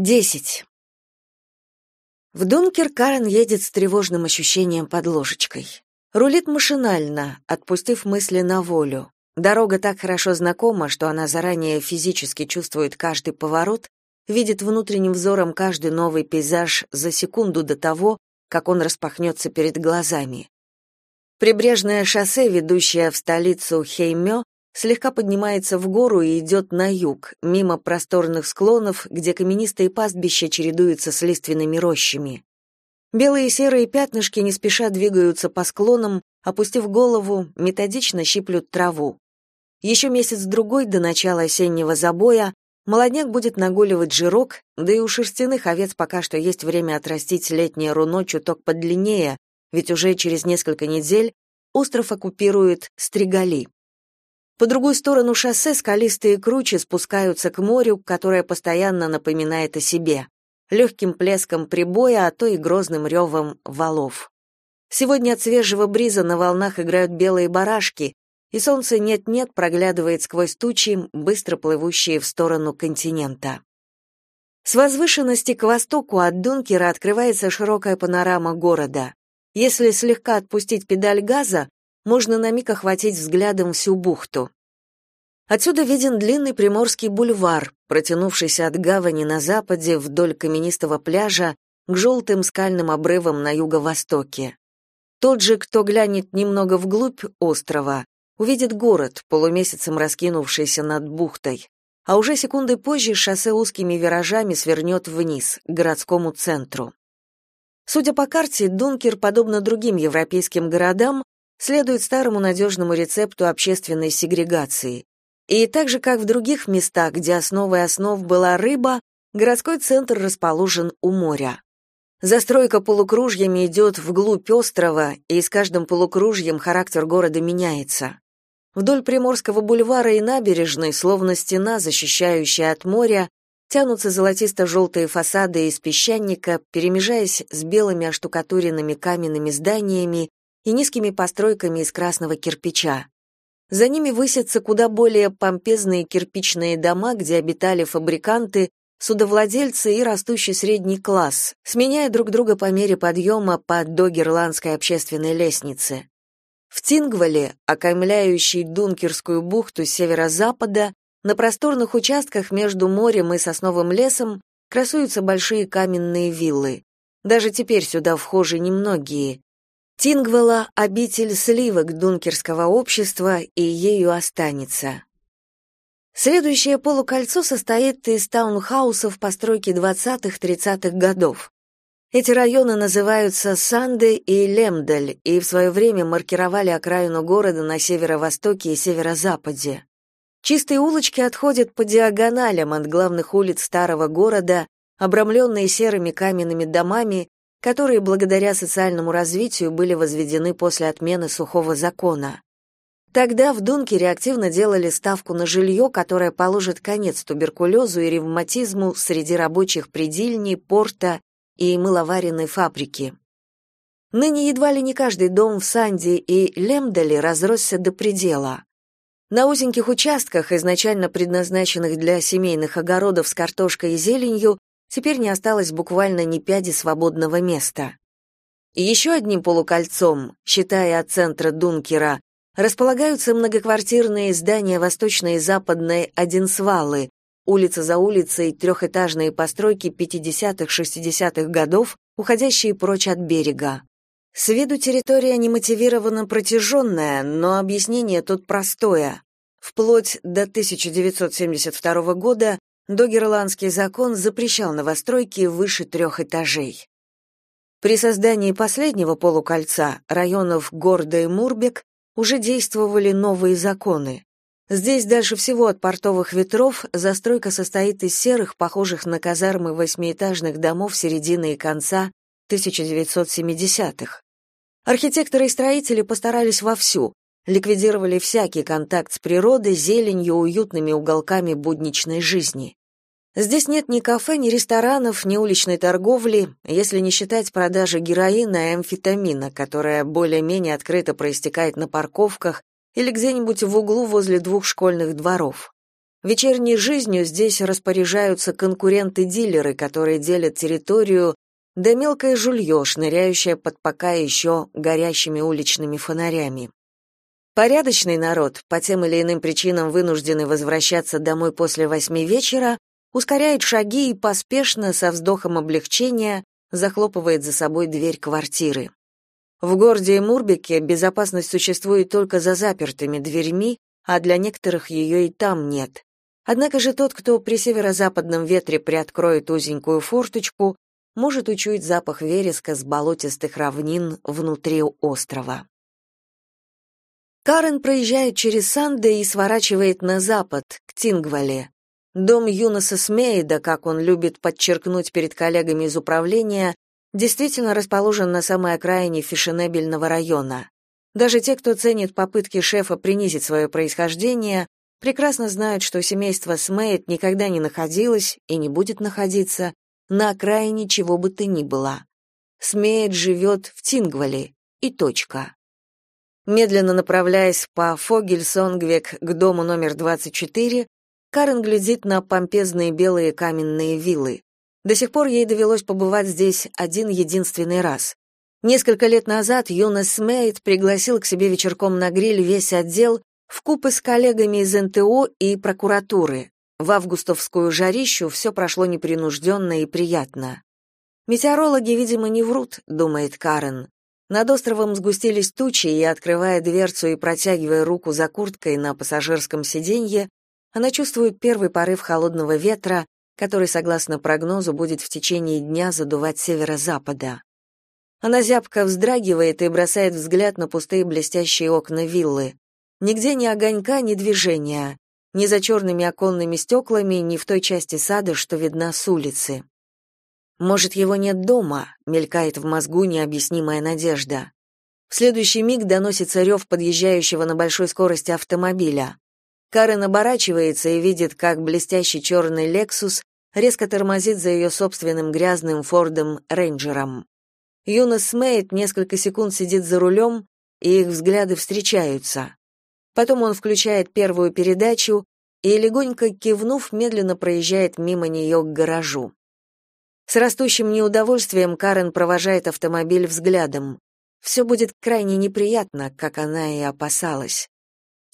Десять. В Дункер Карен едет с тревожным ощущением под ложечкой. Рулит машинально, отпустив мысли на волю. Дорога так хорошо знакома, что она заранее физически чувствует каждый поворот, видит внутренним взором каждый новый пейзаж за секунду до того, как он распахнется перед глазами. Прибрежное шоссе, ведущее в столицу Хеймё, слегка поднимается в гору и идет на юг, мимо просторных склонов, где каменистые пастбища чередуются с лиственными рощами. Белые и серые пятнышки не спеша двигаются по склонам, опустив голову, методично щиплют траву. Еще месяц-другой до начала осеннего забоя молодняк будет нагуливать жирок, да и у шерстяных овец пока что есть время отрастить летнее руно чуток подлиннее, ведь уже через несколько недель остров оккупирует Стригали. По другую сторону шоссе скалистые кручи спускаются к морю, которое постоянно напоминает о себе, легким плеском прибоя, а то и грозным ревом валов. Сегодня от свежего бриза на волнах играют белые барашки, и солнце нет-нет проглядывает сквозь тучи, быстро плывущие в сторону континента. С возвышенности к востоку от Дункера открывается широкая панорама города. Если слегка отпустить педаль газа, можно на миг охватить взглядом всю бухту. Отсюда виден длинный Приморский бульвар, протянувшийся от гавани на западе вдоль каменистого пляжа к желтым скальным обрывам на юго-востоке. Тот же, кто глянет немного вглубь острова, увидит город, полумесяцем раскинувшийся над бухтой, а уже секунды позже шоссе узкими виражами свернет вниз, к городскому центру. Судя по карте, Дункер, подобно другим европейским городам, следует старому надежному рецепту общественной сегрегации. И так же, как в других местах, где основой основ была рыба, городской центр расположен у моря. Застройка полукружьями идет вглубь острова, и с каждым полукружьем характер города меняется. Вдоль Приморского бульвара и набережной, словно стена, защищающая от моря, тянутся золотисто-желтые фасады из песчаника, перемежаясь с белыми оштукатуренными каменными зданиями и низкими постройками из красного кирпича. За ними высятся куда более помпезные кирпичные дома, где обитали фабриканты, судовладельцы и растущий средний класс, сменяя друг друга по мере подъема по догерландской общественной лестнице. В Тингвале, окаймляющей Дункерскую бухту с северо-запада, на просторных участках между морем и сосновым лесом красуются большие каменные виллы. Даже теперь сюда вхожи немногие. Тингвелла — обитель сливок дункерского общества и ею останется. Следующее полукольцо состоит из таунхаусов постройки 20-30-х годов. Эти районы называются Санде и Лемдаль и в свое время маркировали окраину города на северо-востоке и северо-западе. Чистые улочки отходят по диагоналям от главных улиц старого города, обрамленные серыми каменными домами, которые благодаря социальному развитию были возведены после отмены сухого закона. Тогда в Дункере активно делали ставку на жилье, которое положит конец туберкулезу и ревматизму среди рабочих предильни, порта и мыловаренной фабрики. Ныне едва ли не каждый дом в Санди и Лемдале разросся до предела. На узеньких участках, изначально предназначенных для семейных огородов с картошкой и зеленью, Теперь не осталось буквально ни пяди свободного места. Еще одним полукольцом, считая от центра Дункера, располагаются многоквартирные здания восточной и западной Одинсвалы, улица за улицей трехэтажные постройки 50-60-х годов, уходящие прочь от берега. С виду территория немотивированно протяженная, но объяснение тут простое. Вплоть до 1972 года Догерландский закон запрещал новостройки выше трех этажей. При создании последнего полукольца районов Горда и Мурбек уже действовали новые законы. Здесь дальше всего от портовых ветров застройка состоит из серых, похожих на казармы восьмиэтажных домов середины и конца 1970-х. Архитекторы и строители постарались вовсю, ликвидировали всякий контакт с природой, зеленью, уютными уголками будничной жизни. Здесь нет ни кафе, ни ресторанов, ни уличной торговли, если не считать продажи героина и амфетамина, которая более-менее открыто проистекает на парковках или где-нибудь в углу возле двух школьных дворов. Вечерней жизнью здесь распоряжаются конкуренты-дилеры, которые делят территорию, да мелкое жулье, шныряющее под пока еще горящими уличными фонарями. Порядочный народ, по тем или иным причинам вынужденный возвращаться домой после восьми вечера, ускоряет шаги и поспешно, со вздохом облегчения, захлопывает за собой дверь квартиры. В городе Мурбике безопасность существует только за запертыми дверьми, а для некоторых ее и там нет. Однако же тот, кто при северо-западном ветре приоткроет узенькую форточку, может учуять запах вереска с болотистых равнин внутри острова. Карен проезжает через Санде и сворачивает на запад, к Тингвале. Дом Юноса Смейда, как он любит подчеркнуть перед коллегами из управления, действительно расположен на самой окраине фешенебельного района. Даже те, кто ценит попытки шефа принизить свое происхождение, прекрасно знают, что семейство Смейд никогда не находилось и не будет находиться на окраине чего бы то ни было. Смейд живет в Тингвале, и точка. Медленно направляясь по Фогельсонгвек к дому номер 24, Карен глядит на помпезные белые каменные виллы. До сих пор ей довелось побывать здесь один единственный раз. Несколько лет назад Юнас Смейт пригласил к себе вечерком на гриль весь отдел в купы с коллегами из НТО и прокуратуры. В августовскую жарищу все прошло непринужденно и приятно. Метеорологи, видимо, не врут, думает Карен. Над островом сгустились тучи, и, открывая дверцу и протягивая руку за курткой на пассажирском сиденье, она чувствует первый порыв холодного ветра, который, согласно прогнозу, будет в течение дня задувать северо-запада. Она зябко вздрагивает и бросает взгляд на пустые блестящие окна виллы. Нигде ни огонька, ни движения ни за черными оконными стеклами, ни в той части сада, что видна с улицы. Может, его нет дома, мелькает в мозгу необъяснимая надежда. В следующий миг доносится рев подъезжающего на большой скорости автомобиля. Карен оборачивается и видит, как блестящий черный «Лексус» резко тормозит за ее собственным грязным «Фордом Рейнджером». Юнос Смейт несколько секунд сидит за рулем, и их взгляды встречаются. Потом он включает первую передачу и, легонько кивнув, медленно проезжает мимо нее к гаражу. С растущим неудовольствием Карен провожает автомобиль взглядом. Все будет крайне неприятно, как она и опасалась.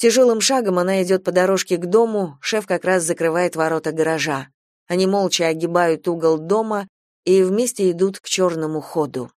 Тяжелым шагом она идет по дорожке к дому, шеф как раз закрывает ворота гаража. Они молча огибают угол дома и вместе идут к черному ходу.